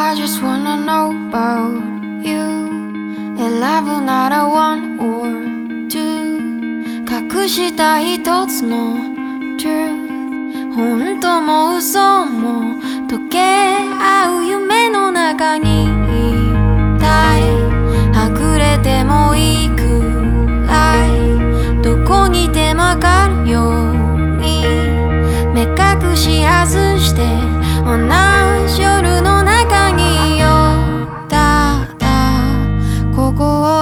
I just wanna know about you. 選ぶなら one or two. 隠した一つの truth. 本当も嘘も溶け合う夢の中にいたい。はぐれてもいいくらいどこにでもわかるように。目隠し外して同じよ 보고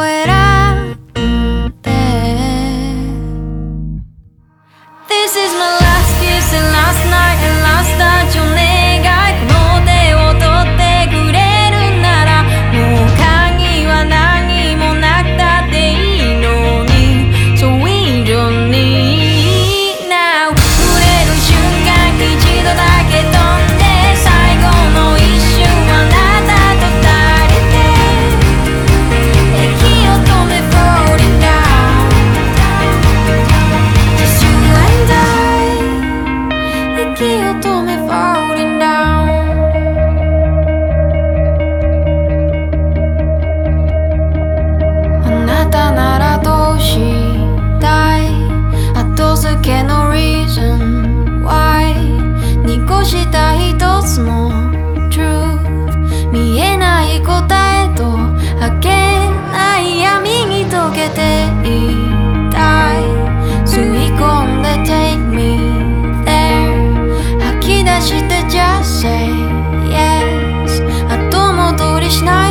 wish not